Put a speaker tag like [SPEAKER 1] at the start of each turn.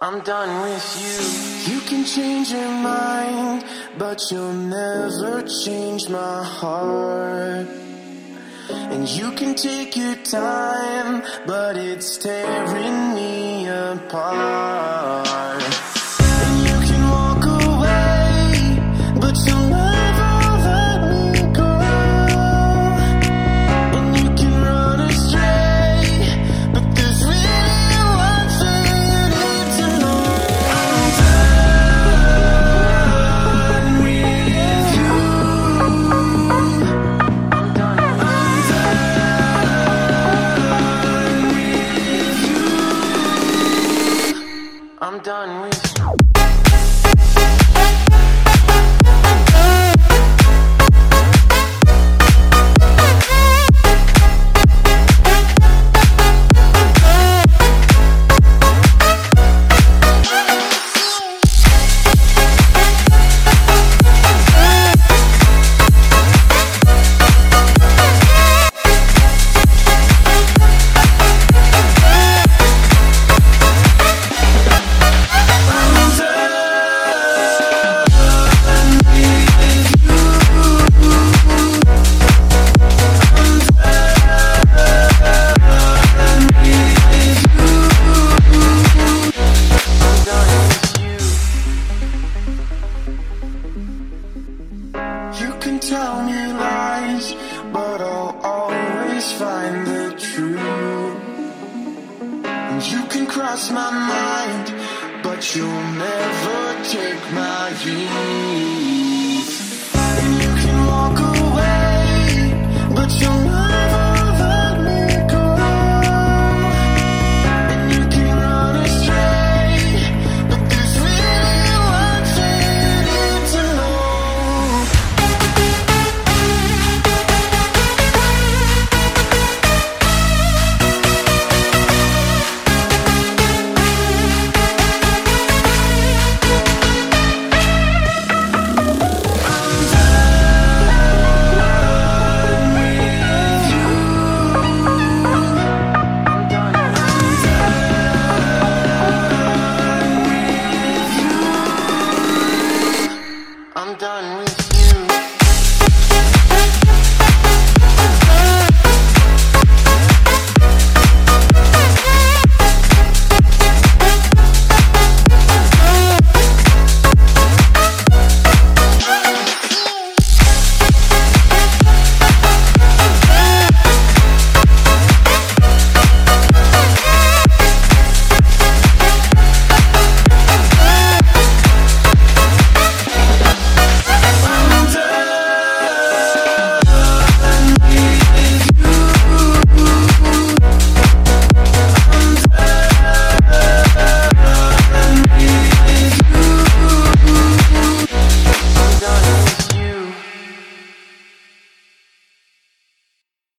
[SPEAKER 1] I'm done with you. You can change your mind, but you'll never change my heart. And you can take your time, but it's tearing me apart. I'm done with can tell me lies, but I'll always find the truth. And you can cross my mind, but you'll never take my youth. I'm done with you.